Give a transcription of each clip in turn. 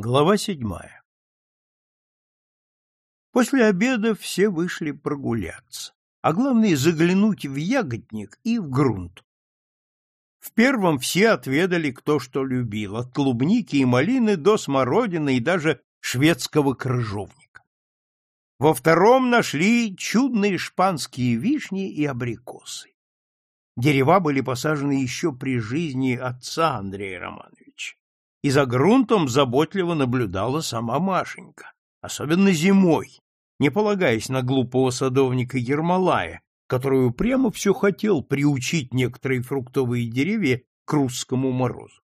Глава седьмая После обеда все вышли прогуляться, а главное заглянуть в ягодник и в грунт. В первом все отведали кто что любил, от клубники и малины до смородины и даже шведского крыжовника. Во втором нашли чудные шпанские вишни и абрикосы. Дерева были посажены еще при жизни отца Андрея Романовича. И за грунтом заботливо наблюдала сама Машенька, особенно зимой, не полагаясь на глупого садовника Ермолая, который упрямо все хотел приучить некоторые фруктовые деревья к русскому морозу.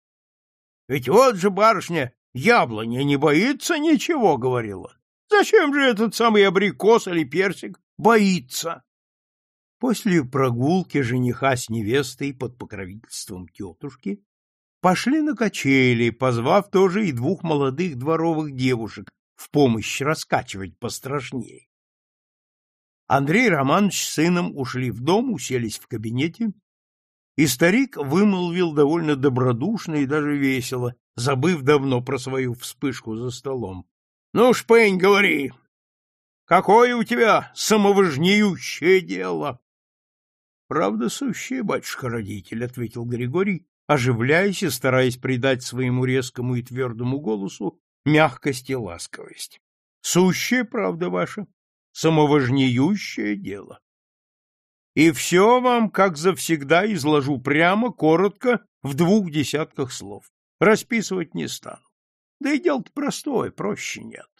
— Ведь вот же, барышня, яблоня не боится ничего, — говорил он. — Зачем же этот самый абрикос или персик боится? После прогулки жениха с невестой под покровительством тетушки пошли на качели, позвав тоже и двух молодых дворовых девушек в помощь раскачивать пострашнее. Андрей Романович с сыном ушли в дом, уселись в кабинете, и старик вымолвил довольно добродушно и даже весело, забыв давно про свою вспышку за столом. — Ну, Шпень, говори, какое у тебя самоважнеющее дело? Правда сущая, батюшка-родитель, — ответил Григорий, оживляясь и стараясь придать своему резкому и твердому голосу мягкость и ласковость. — Сущая правда ваша, самоважнеющее дело. И все вам, как завсегда, изложу прямо, коротко, в двух десятках слов. Расписывать не стану. Да и дело-то простое, проще нет.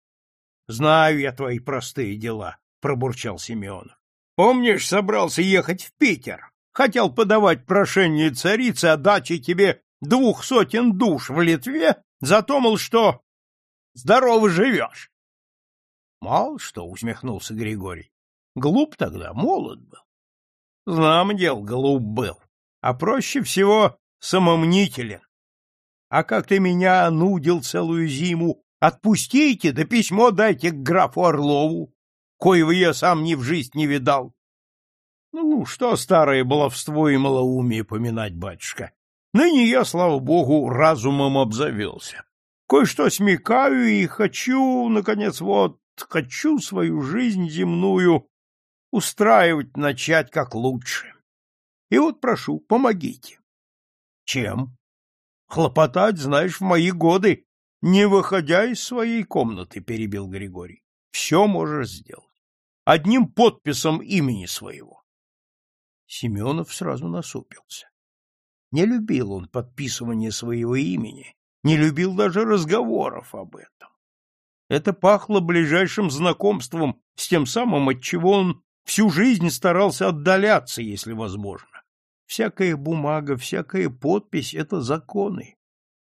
— Знаю я твои простые дела, — пробурчал Семенов. Помнишь, собрался ехать в Питер? Хотел подавать прошение царице о даче тебе двух сотен душ в Литве, затомал, что здорово живешь. Мало что, усмехнулся Григорий. Глуп тогда, молод был. Знам дел, глуп был, а проще всего самомнителен. А как ты меня нудил целую зиму, отпустите, да письмо дайте к графу Орлову коего я сам ни в жизнь не видал. Ну, что старое баловство и малоумие поминать, батюшка. Ныне я, слава богу, разумом обзавелся. Кое-что смекаю и хочу, наконец, вот, хочу свою жизнь земную устраивать начать как лучше. И вот прошу, помогите. Чем? Хлопотать, знаешь, в мои годы, не выходя из своей комнаты, перебил Григорий. Все можешь сделать одним подписом имени своего. Семенов сразу насупился. Не любил он подписывания своего имени, не любил даже разговоров об этом. Это пахло ближайшим знакомством с тем самым, от чего он всю жизнь старался отдаляться, если возможно. Всякая бумага, всякая подпись — это законы.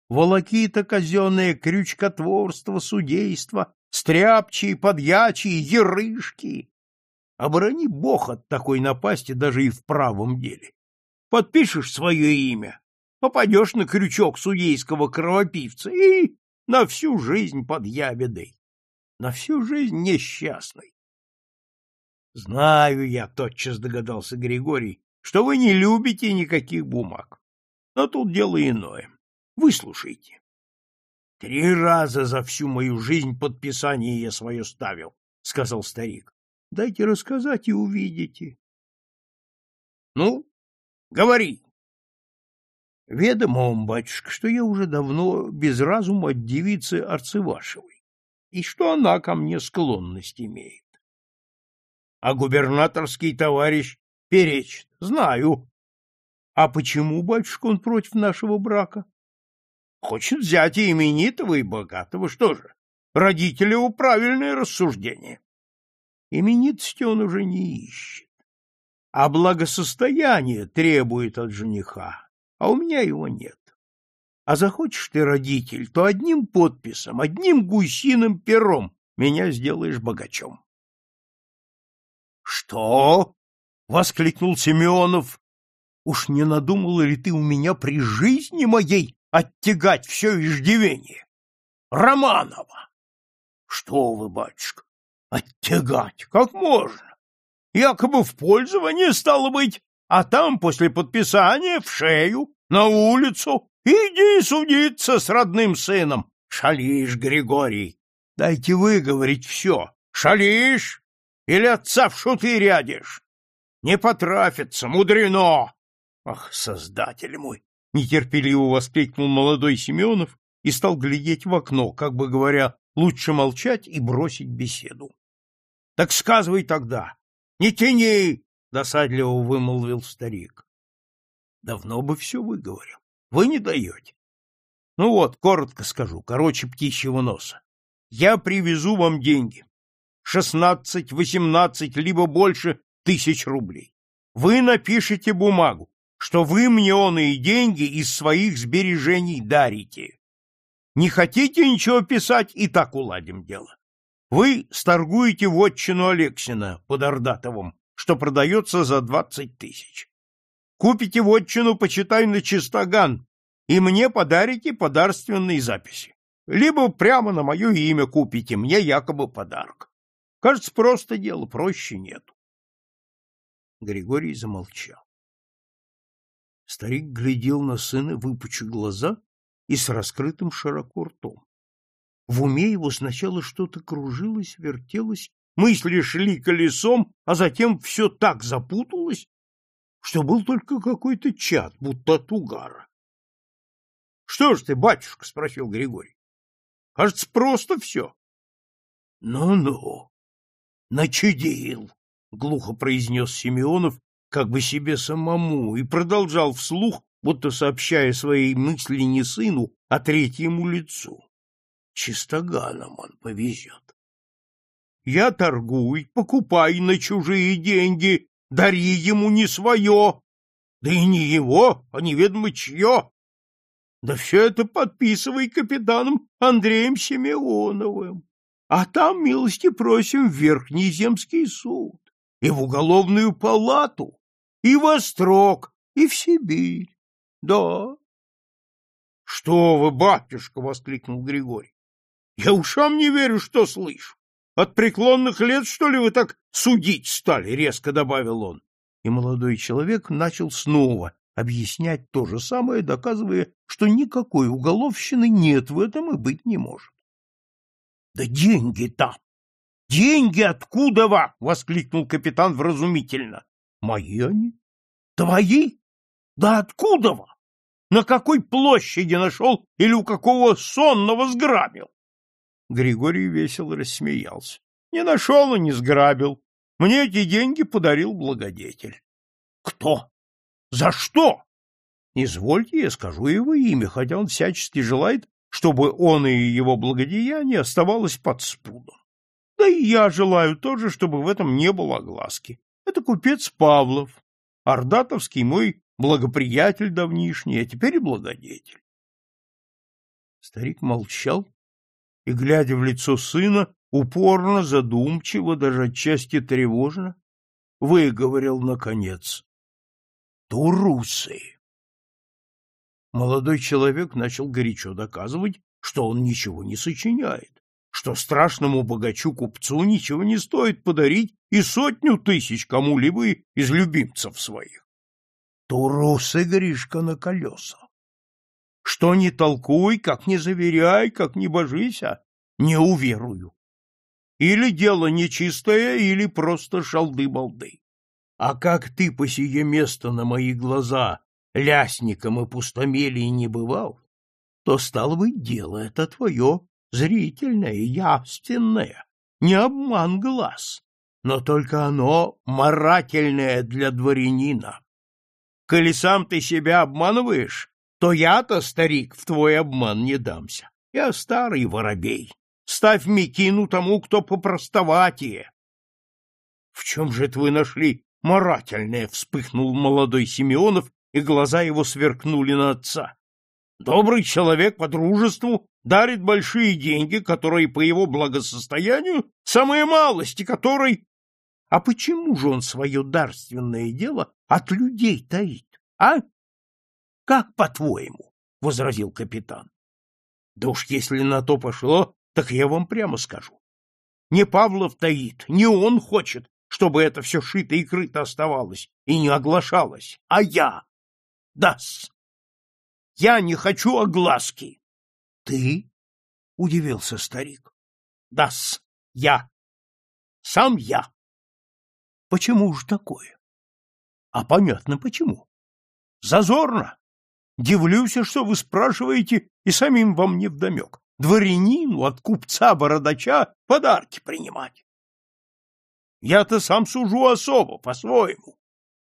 Волокита казенное, крючкотворство, судейство, стряпчие, подьячие, ерышки. Оборони бог от такой напасти даже и в правом деле. Подпишешь свое имя, попадешь на крючок судейского кровопивца и на всю жизнь под ябедой, на всю жизнь несчастной. Знаю я, тотчас догадался Григорий, что вы не любите никаких бумаг. Но тут дело иное. Выслушайте. Три раза за всю мою жизнь подписание я свое ставил, сказал старик. Дайте рассказать и увидите. Ну, говори. Ведомо вам, батюшка, что я уже давно без разума от девицы Арцевашевой, и что она ко мне склонность имеет. А губернаторский товарищ перечит. Знаю. А почему, батюшка, он против нашего брака? Хочет взять и именитого, и богатого. Что же, родители его правильное рассуждение. Именитости он уже не ищет. А благосостояние требует от жениха, а у меня его нет. А захочешь ты, родитель, то одним подписом, одним гусиным пером меня сделаешь богачом. — Что? — воскликнул Семенов. — Уж не надумала ли ты у меня при жизни моей оттягать все иждивение? Романова! — Что вы, батюшка, Оттягать как можно? Якобы в пользование стало быть, а там после подписания в шею, на улицу Иди судиться с родным сыном. Шалишь, Григорий. Дайте выговорить все. Шалишь? Или отца в шуты рядишь? Не потрафится, мудрено. Ах, создатель мой! Нетерпеливо воскликнул молодой Семенов и стал глядеть в окно, как бы говоря, лучше молчать и бросить беседу. — Так сказывай тогда. Не тяни! — досадливо вымолвил старик. — Давно бы все выговорил. Вы не даете. Ну вот, коротко скажу, короче птичьего носа. Я привезу вам деньги. Шестнадцать, восемнадцать, либо больше тысяч рублей. Вы напишите бумагу, что вы мне оные деньги из своих сбережений дарите. Не хотите ничего писать, и так уладим дело. Вы сторгуете вотчину Алексина под Ордатовым, что продается за двадцать тысяч. Купите вотчину, почитай, на чистоган, и мне подарите подарственные записи. Либо прямо на мое имя купите, мне якобы подарок. Кажется, просто дело, проще нету. Григорий замолчал. Старик глядел на сына, выпучив глаза и с раскрытым широко ртом. В уме его сначала что-то кружилось, вертелось, мысли шли колесом, а затем все так запуталось, что был только какой-то чад, будто от угара. — Что ж ты, батюшка? — спросил Григорий. — Кажется, просто все. Ну — Ну-ну, начудил, — глухо произнес Симеонов, как бы себе самому, и продолжал вслух, будто сообщая свои мысли не сыну, а третьему лицу. Чистоганом он повезет. Я торгуй, покупай на чужие деньги, дари ему не свое, да и не его, а неведомо чье. Да все это подписывай капитаном Андреем Семеновым. А там милости просим в Верхний земский суд и в уголовную палату, и во строк, и в Сибирь. Да. — Что вы, батюшка! — воскликнул Григорий. — Я ушам не верю, что слышу. От преклонных лет, что ли, вы так судить стали? — резко добавил он. И молодой человек начал снова объяснять то же самое, доказывая, что никакой уголовщины нет в этом и быть не может. — Да деньги-то! Деньги откуда-во? — воскликнул капитан вразумительно. — Мои они? Твои? Да откуда-во? На какой площади нашел или у какого сонного сграбил? Григорий весело рассмеялся. Не нашел и не сграбил. Мне эти деньги подарил благодетель. Кто? За что? Извольте, я скажу его имя, хотя он всячески желает, чтобы он и его благодеяние оставалось под спудом. Да и я желаю тоже, чтобы в этом не было огласки. Это купец Павлов, Ордатовский мой благоприятель давнишний, а теперь и благодетель. Старик молчал и, глядя в лицо сына, упорно, задумчиво, даже отчасти тревожно, выговорил, наконец, «Турусы!» Молодой человек начал горячо доказывать, что он ничего не сочиняет, что страшному богачу-купцу ничего не стоит подарить и сотню тысяч кому-либо из любимцев своих. Турусы, Гришка, на колеса. Что не толкуй, как не заверяй, как не божись, а не уверую. Или дело нечистое, или просто шалды-балды. А как ты по сие место на мои глаза лясником и пустомелий не бывал, то, стало быть, дело это твое зрительное, явственное, не обман глаз, но только оно марательное для дворянина. Коли сам ты себя обманываешь, то я-то, старик, в твой обман не дамся. Я старый воробей. Ставь мекину тому, кто попростоватее. — В чем же это вы нашли марательное? — вспыхнул молодой Симеонов, и глаза его сверкнули на отца. Добрый человек по дружеству дарит большие деньги, которые по его благосостоянию самые малости, которой... А почему же он свое дарственное дело от людей таит, а? Как по-твоему? — возразил капитан. — Да уж если на то пошло, так я вам прямо скажу. Не Павлов таит, не он хочет, чтобы это все шито и крыто оставалось и не оглашалось, а я. Дас. Я не хочу огласки. Ты? удивился старик. Да-с, я. Сам я. Почему же такое? А понятно почему. Зазорно. Дивлюсь, что вы спрашиваете, и самим вам не вдомек. Дворянину от купца-бородача подарки принимать. Я-то сам сужу особо, по-своему.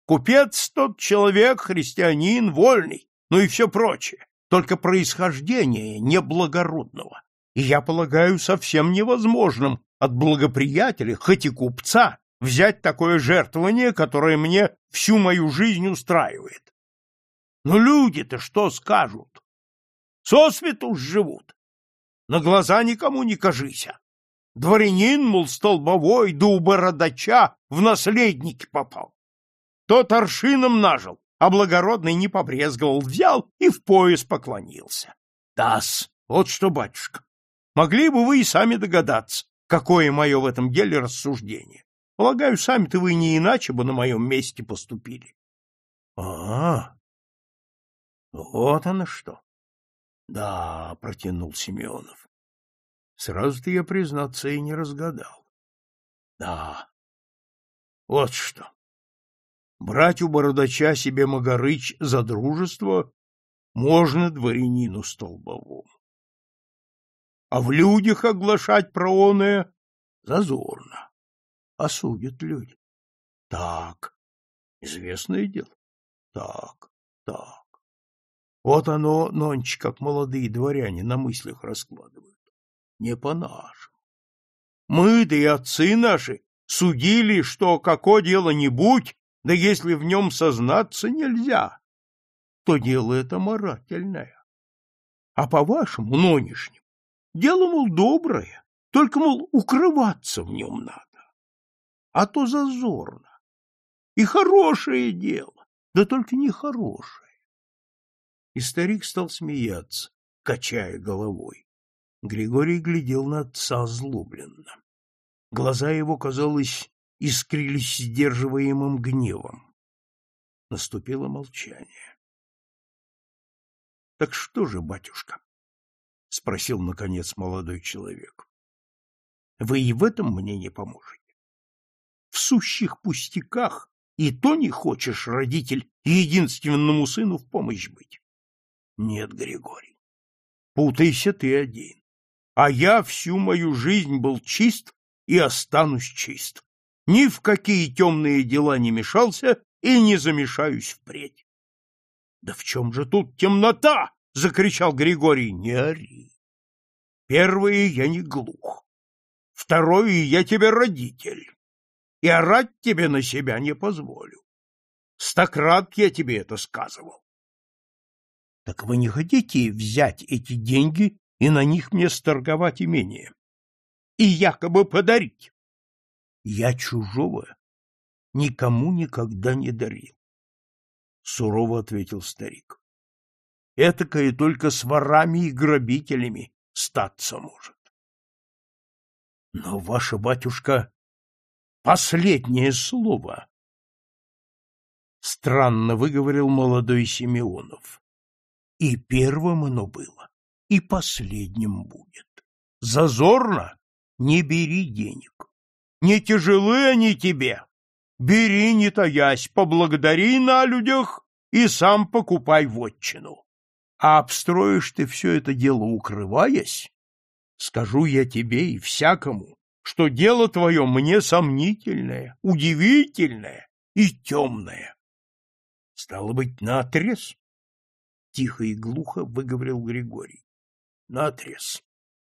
Купец тот человек, христианин, вольный, ну и все прочее, только происхождение неблагородного. И я полагаю совсем невозможным от благоприятеля, хоть и купца, взять такое жертвование, которое мне всю мою жизнь устраивает. Но люди-то что скажут? Сосвету живут. На глаза никому не кажися. Дворянин, мол, столбовой, да у бородача в наследники попал. Тот аршином нажил, а благородный не побрезговал, взял и в пояс поклонился. Тас, вот что, батюшка, могли бы вы и сами догадаться, какое мое в этом деле рассуждение. Полагаю, сами-то вы не иначе бы на моем месте поступили. — А, вот оно что. — Да, — протянул Семенов. Сразу-то я, признаться, и не разгадал. — Да, вот что. Брать у бородача себе Магарыч за дружество можно дворянину столбовому. А в людях оглашать прооное зазорно осудят люди. Так, известное дело. Так, так. Вот оно, нонче, как молодые дворяне на мыслях раскладывают. Не по-нашему. Мы, да и отцы наши, судили, что какое дело не будь, да если в нем сознаться нельзя, то дело это морательное. А по-вашему, нонешним, дело, мол, доброе, только, мол, укрываться в нем надо а то зазорно. И хорошее дело, да только не хорошее. И старик стал смеяться, качая головой. Григорий глядел на отца злобленно. Глаза его, казалось, искрились сдерживаемым гневом. Наступило молчание. — Так что же, батюшка? — спросил, наконец, молодой человек. — Вы и в этом мне не поможете в сущих пустяках, и то не хочешь, родитель, единственному сыну в помощь быть. Нет, Григорий, путайся ты один. А я всю мою жизнь был чист и останусь чист. Ни в какие темные дела не мешался и не замешаюсь впредь. — Да в чем же тут темнота? — закричал Григорий. — Не ори. Первое, я не глух. Второе, я тебе родитель и орать тебе на себя не позволю. Стократ я тебе это сказывал. — Так вы не хотите взять эти деньги и на них мне сторговать имение? И якобы подарить? Я чужого никому никогда не дарил. Сурово ответил старик. Этакое только с ворами и грабителями статься может. Но ваша батюшка Последнее слово. Странно выговорил молодой Симеонов. И первым оно было, и последним будет. Зазорно не бери денег. Не тяжелы они тебе. Бери, не таясь, поблагодари на людях и сам покупай вотчину. А обстроишь ты все это дело, укрываясь, скажу я тебе и всякому, что дело твое мне сомнительное, удивительное и темное. — Стало быть, наотрез? — тихо и глухо выговорил Григорий. — Наотрез.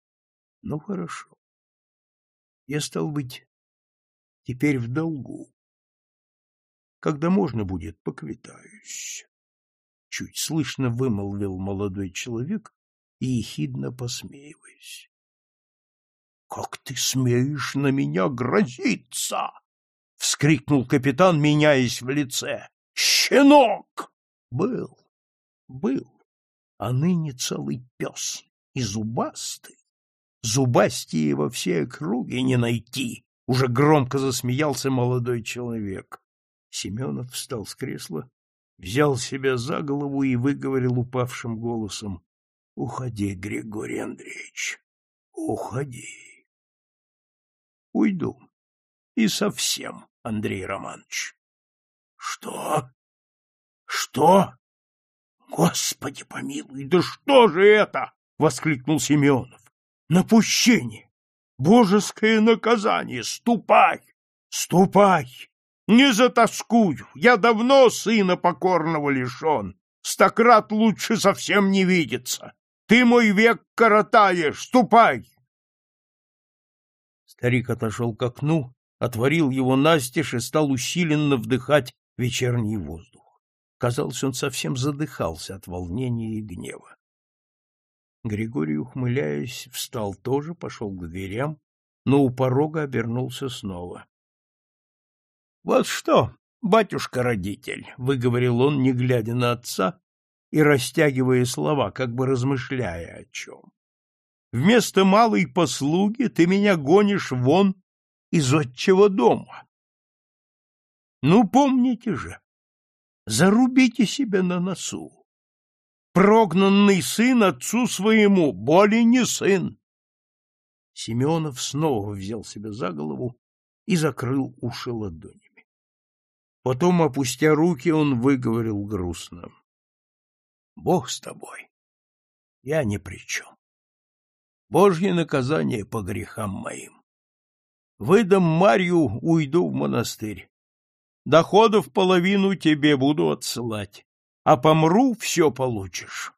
— Ну, хорошо. Я, стал быть, теперь в долгу. Когда можно будет, поквитаюсь. Чуть слышно вымолвил молодой человек и ехидно посмеиваясь. Как ты смеешь на меня грозиться? вскрикнул капитан, меняясь в лице. Щенок! Был, был, а ныне целый пес и зубастый. Зубастие во все округи не найти, уже громко засмеялся молодой человек. Семенов встал с кресла взял себя за голову и выговорил упавшим голосом. — Уходи, Григорий Андреевич, уходи. — Уйду. И совсем, Андрей Романович. — Что? Что? Господи помилуй, да что же это? — воскликнул Семенов. — Напущение! Божеское наказание! Ступай! Ступай! Не затаскую! Я давно сына покорного лишен. Стократ лучше совсем не видится. Ты мой век коротаешь! Ступай! Старик отошел к окну, отворил его настежь и стал усиленно вдыхать вечерний воздух. Казалось, он совсем задыхался от волнения и гнева. Григорий, ухмыляясь, встал тоже, пошел к дверям, но у порога обернулся снова. — Вот что, батюшка-родитель, — выговорил он, не глядя на отца и растягивая слова, как бы размышляя о чем. — Вместо малой послуги ты меня гонишь вон из отчего дома. Ну, помните же, зарубите себя на носу прогнанный сын отцу своему, более не сын. Семенов снова взял себя за голову и закрыл уши ладонями. Потом, опустя руки, он выговорил грустно. — Бог с тобой. Я ни при чем. Божье наказание по грехам моим. Выдам Марью, уйду в монастырь. Доходов половину тебе буду отсылать а помру, все получишь.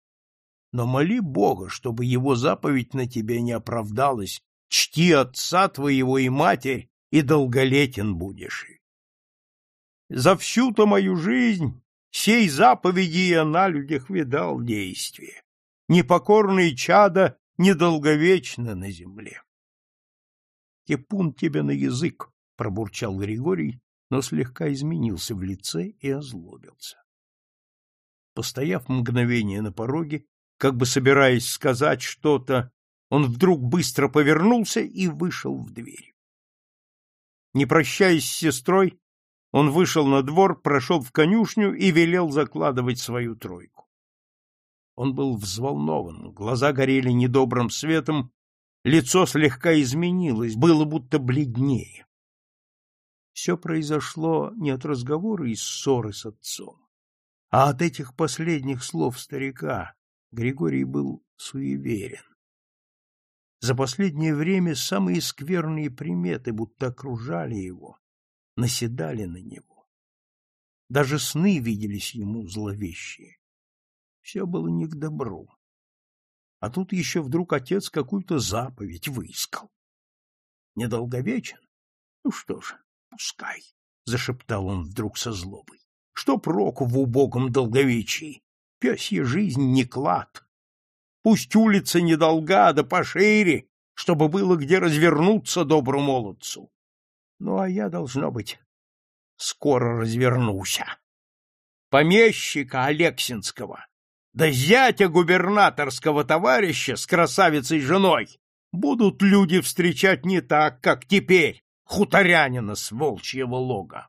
Но моли Бога, чтобы его заповедь на тебе не оправдалась, чти отца твоего и матерь, и долголетен будешь. За всю-то мою жизнь сей заповеди я на людях видал действие. Непокорные чада недолговечно на земле. Кипун тебе на язык, — пробурчал Григорий, но слегка изменился в лице и озлобился. Постояв мгновение на пороге, как бы собираясь сказать что-то, он вдруг быстро повернулся и вышел в дверь. Не прощаясь с сестрой, он вышел на двор, прошел в конюшню и велел закладывать свою тройку. Он был взволнован, глаза горели недобрым светом, лицо слегка изменилось, было будто бледнее. Все произошло не от разговора и ссоры с отцом. А от этих последних слов старика Григорий был суеверен. За последнее время самые скверные приметы будто окружали его, наседали на него. Даже сны виделись ему зловещие. Все было не к добру. А тут еще вдруг отец какую-то заповедь выискал. Недолговечен? Ну что ж, пускай, — зашептал он вдруг со злобой. Что проку в убогом долговечии? Пёсья жизнь не клад. Пусть улица недолга, да пошире, чтобы было где развернуться добру молодцу. Ну, а я, должно быть, скоро развернуся. Помещика Алексинского, да зятя губернаторского товарища с красавицей женой будут люди встречать не так, как теперь, хуторянина с волчьего лога.